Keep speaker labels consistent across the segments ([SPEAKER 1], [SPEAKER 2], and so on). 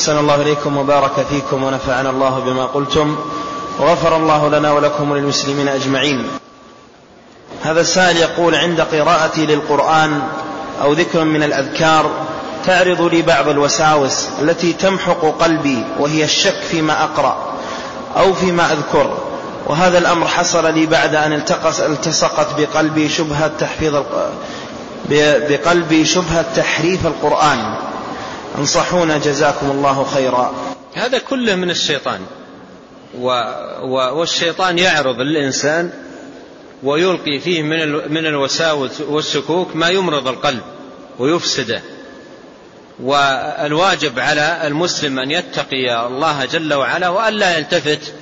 [SPEAKER 1] أحسن الله إليكم وبارك فيكم ونفعنا الله بما قلتم وغفر الله لنا ولكم وللمسلمين أجمعين. هذا السائل يقول عند قراءتي للقرآن أو ذكر من الأذكار تعرض لي بعض الوساوس التي تمحق قلبي وهي الشك فيما أقرأ أو فيما أذكر وهذا الأمر حصل لي بعد أن التصقت بقلبي شبهة تحفيظ بقلبي شبهة تحريف القرآن. انصحونا جزاكم الله خيرا.
[SPEAKER 2] هذا كله من الشيطان. والشيطان يعرض للإنسان ويلقي فيه من من الوساوس والشكوك ما يمرض القلب ويفسده. والواجب على المسلم أن يتقي الله جل وعلا وأن لا يلتفت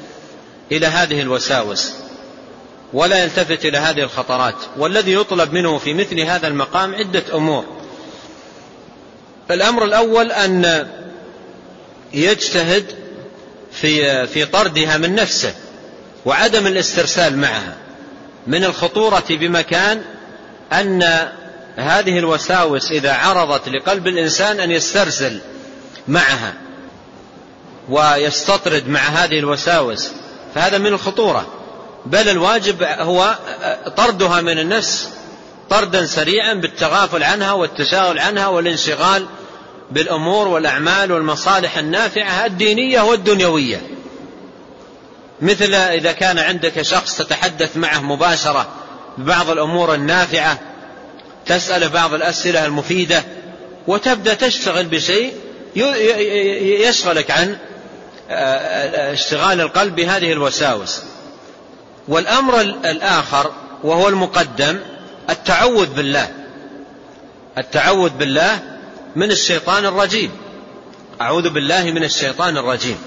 [SPEAKER 2] إلى هذه الوساوس ولا يلتفت إلى هذه الخطرات. والذي يطلب منه في مثل هذا المقام عدة أمور. الأمر الأول أن يجتهد في في طردها من نفسه وعدم الاسترسال معها من الخطورة بمكان أن هذه الوساوس إذا عرضت لقلب الإنسان أن يسترسل معها ويستطرد مع هذه الوساوس فهذا من الخطورة. بل الواجب هو طردها من النفس طردا سريعا بالتغافل عنها والتشاغل عنها والانشغال بالأمور والأعمال والمصالح النافعة الدينية والدنيوية. مثل إذا كان عندك شخص تتحدث معه مباشرة ببعض الأمور النافعة تسأل بعض الأسئلة المفيدة وتبدأ تشتغل بشيء يشغلك عن اشتغال القلب بهذه الوساوس. والأمر الآخر وهو المقدم التعوذ بالله. التعوذ بالله من الشيطان الرجيم. أعوذ بالله من الشيطان الرجيم.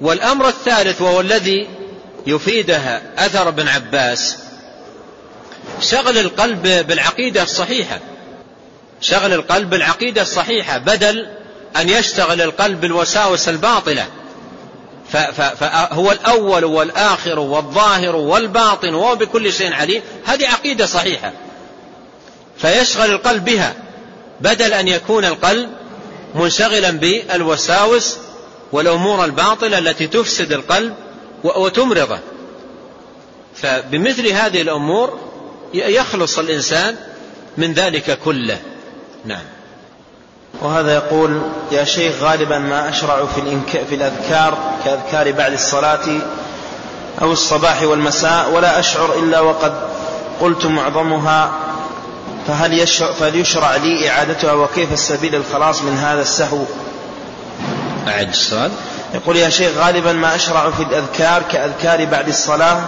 [SPEAKER 2] والأمر الثالث وهو الذي يفيدها أثر ابن عباس شغل القلب بالعقيدة الصحيحة. شغل القلب بالعقيدة الصحيحة بدل أن يشتغل القلب بالوساوس الباطلة. فهو الأول والآخر والظاهر والباطن وهو بكل شيء عليم. هذه عقيدة صحيحة. فيشغل القلب بها بدل أن يكون القلب منشغلا بالوساوس والأمور الباطلة التي تفسد القلب وتمرضه. فبمثل هذه الأمور يخلص الإنسان من ذلك كله. نعم.
[SPEAKER 1] وهذا يقول يا شيخ غالبا ما أشرع في, الإنك... في الأذكار كأذكار بعد الصلاة أو الصباح والمساء ولا أشعر إلا وقد قلت معظمها فهل يشرع, فهل يشرع لي إعادتها؟ وكيف السبيل الخلاص من هذا السهو؟
[SPEAKER 2] أعد السؤال.
[SPEAKER 1] يقول يا شيخ غالبا ما أشرع في الأذكار كأذكار بعد الصلاة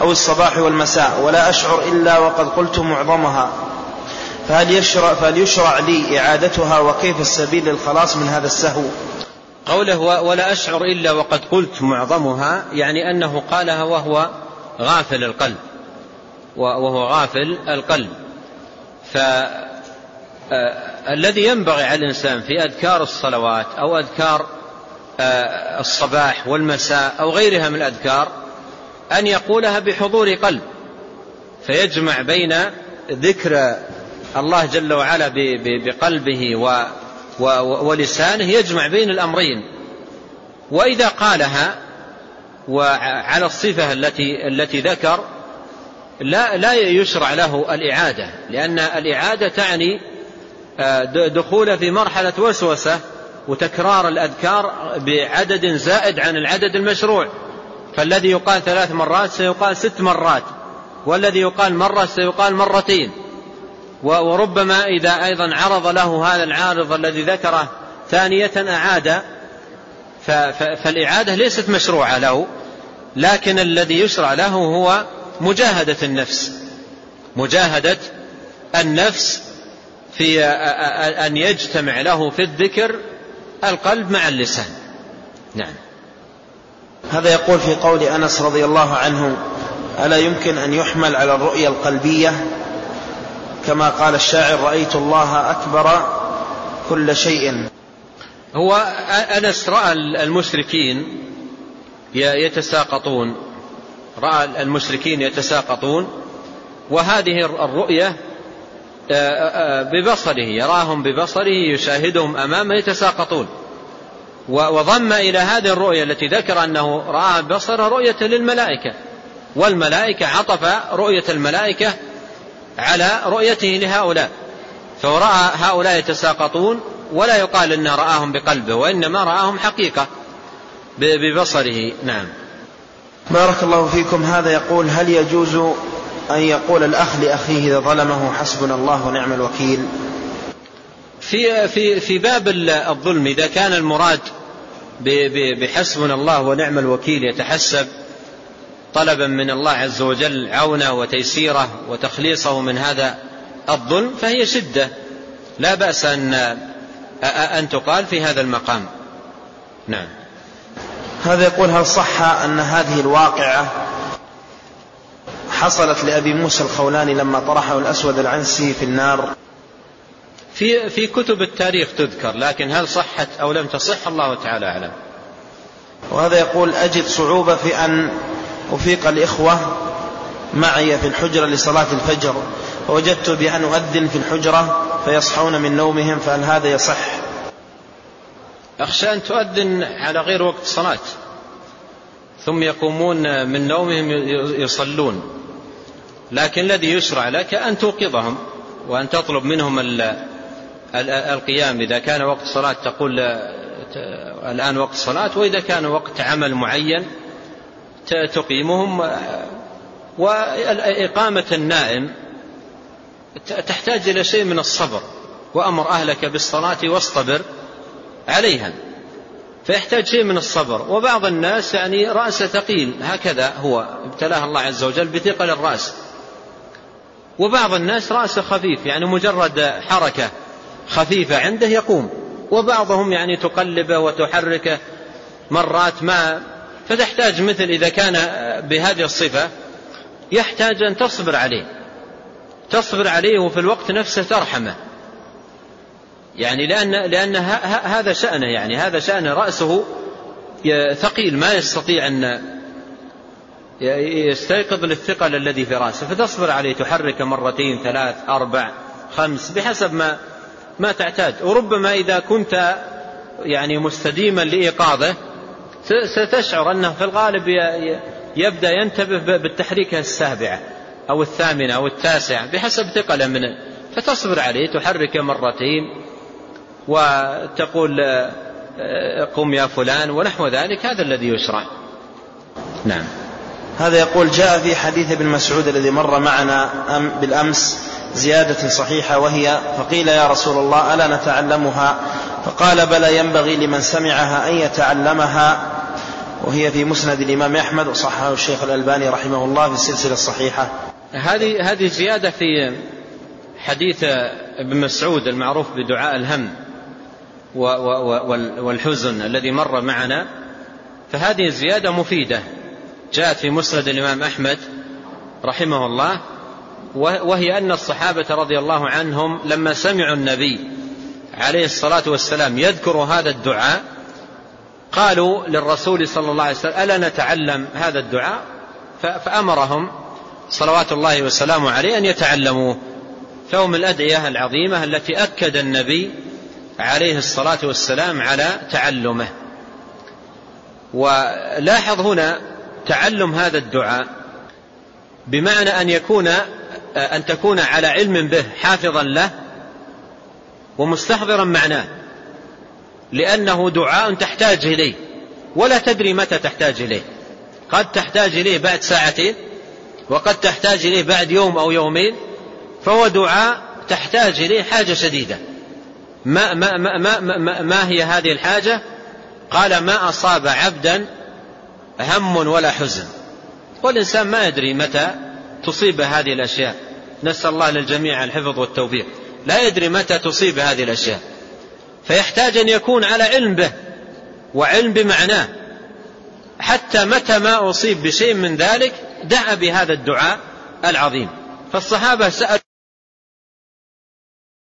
[SPEAKER 1] أو الصباح والمساء ولا أشعر إلا وقد قلت معظمها. فهل يشرع, فهل يشرع لي إعادتها وكيف السبيل للخلاص من هذا السهو؟
[SPEAKER 2] قوله ولا أشعر إلا وقد قلت معظمها يعني أنه قالها وهو غافل القلب. وهو غافل القلب. فالذي ينبغي على الإنسان في أذكار الصلوات أو أذكار الصباح والمساء أو غيرها من الأذكار أن يقولها بحضور قلب فيجمع بين ذكر الله جل وعلا بقلبه ولسانه يجمع بين الأمرين. وإذا قالها وعلى الصفة التي التي ذكر لا لا يشرع له الإعادة لأن الإعادة تعني دخول في مرحلة وسوسة وتكرار الأذكار بعدد زائد عن العدد المشروع. فالذي يقال ثلاث مرات سيقال ست مرات والذي يقال مرة سيقال مرتين. وربما إذا أيضا عرض له هذا العارض الذي ذكره ثانية أعاد. فالإعادة ليست مشروعة له لكن الذي يشرع له هو مجاهدة النفس. مجاهدة النفس في أن يجتمع له في الذكر القلب مع اللسان. نعم.
[SPEAKER 1] هذا يقول في قول أنس رضي الله عنه ألا يمكن أن يحمل على الرؤية القلبية؟ كما قال الشاعر رأيت الله أكبر كل شيء.
[SPEAKER 2] هو أنس رأى المشركين يتساقطون. رأى المشركين يتساقطون وهذه الرؤية ببصره يراهم ببصره يشاهدهم أمامه يتساقطون. وضم إلى هذه الرؤية التي ذكر أنه رآها ببصره رؤية للملائكة. والملائكة عطف رؤية الملائكة على رؤيته لهؤلاء. فرأى هؤلاء يتساقطون ولا يقال أنه رآهم بقلبه وإنما رآهم حقيقة ببصره. نعم.
[SPEAKER 1] بارك الله فيكم. هذا يقول هل يجوز أن يقول الأخ لأخيه إذا ظلمه حسبنا الله ونعم الوكيل؟
[SPEAKER 2] في في في باب الظلم إذا كان المراد بحسبنا الله ونعم الوكيل يتحسب طلبا من الله عز وجل عونه وتيسيره وتخليصه من هذا الظلم فهي شدة. لا بأس أن أن تقال في هذا المقام. نعم.
[SPEAKER 1] هذا يقول هل صح أن هذه الواقعة حصلت لأبي موسى الخولاني لما طرحه الأسود العنسي في النار؟
[SPEAKER 2] في في كتب التاريخ تذكر لكن هل صحت أو لم تصح؟ الله تعالى أعلم.
[SPEAKER 1] وهذا يقول أجد صعوبة في أن أفيق الإخوة معي في الحجرة لصلاة الفجر فوجدت بأن أؤذن في الحجرة فيصحون من نومهم فهل هذا يصح؟
[SPEAKER 2] أخشى أن تؤذن على غير وقت صلاة ثم يقومون من نومهم يصلون لكن الذي يشرع لك أن توقظهم وأن تطلب منهم القيام. إذا كان وقت صلاة تقول الآن وقت صلاة وإذا كان وقت عمل معين تقيمهم وإقامة النائم تحتاج إلى شيء من الصبر وأمر أهلك بالصلاة واصطبر عليها. فيحتاج شيء من الصبر. وبعض الناس يعني رأسه ثقيل هكذا هو ابتلاه الله عز وجل بثقل الرأس. وبعض الناس رأسه خفيف يعني مجرد حركة خفيفة عنده يقوم. وبعضهم يعني تقلبه وتحركه مرات ما فتحتاج مثل إذا كان بهذه الصفة يحتاج أن تصبر عليه. تصبر عليه وفي الوقت نفسه ترحمه. يعني لأن, لأن هذا شأنه يعني هذا شأنه رأسه ثقيل ما يستطيع أن يستيقظ للثقل الذي في رأسه. فتصبر عليه تحرك مرتين ثلاث أربع خمس بحسب ما ما تعتاد وربما إذا كنت يعني مستديما لإيقاظه ستشعر أنه في الغالب يبدأ ينتبه بالتحريكة السابعة أو الثامنة أو التاسعة بحسب ثقله منه فتصبر عليه تحركه مرتين وتقول قم يا فلان ونحو ذلك هذا الذي يشرع. نعم.
[SPEAKER 1] هذا يقول جاء في حديث ابن مسعود الذي مر معنا بالأمس زيادة صحيحة وهي فقيل يا رسول الله ألا نتعلمها؟ فقال بلى ينبغي لمن سمعها أن يتعلمها. وهي في مسند الإمام أحمد وصححه الشيخ الألباني رحمه الله في السلسلة الصحيحة.
[SPEAKER 2] هذه هذه زيادة في حديث ابن مسعود المعروف بدعاء الهم والحزن الذي مر معنا. فهذه الزيادة مفيدة جاءت في مسند الإمام أحمد رحمه الله وهي أن الصحابة رضي الله عنهم لما سمعوا النبي عليه الصلاة والسلام يذكر هذا الدعاء قالوا للرسول صلى الله عليه وسلم ألا نتعلم هذا الدعاء؟ فأمرهم صلوات الله وسلامه عليه أن يتعلموه. فهو من الأدعية العظيمة التي أكد النبي عليه الصلاة والسلام على تعلمه. ولاحظ هنا تعلم هذا الدعاء بمعنى أن يكون أن تكون على علم به حافظا له ومستحضرا معناه. لأنه دعاء تحتاج إليه. ولا تدري متى تحتاج إليه. قد تحتاج إليه بعد ساعتين وقد تحتاج إليه بعد يوم أو يومين فهو دعاء تحتاج إليه حاجة شديدة. ما, ما, ما, ما, ما, ما هي هذه الحاجة؟ قال ما أصاب عبدا هم ولا حزن. والإنسان ما يدري متى تصيب هذه الأشياء. نسأل الله للجميع الحفظ والتوفيق لا يدري متى تصيب هذه الأشياء. فيحتاج أن يكون على علم به وعلم بمعناه. حتى متى ما أصيب بشيء من ذلك دعا بهذا الدعاء العظيم. فالصحابة سألوا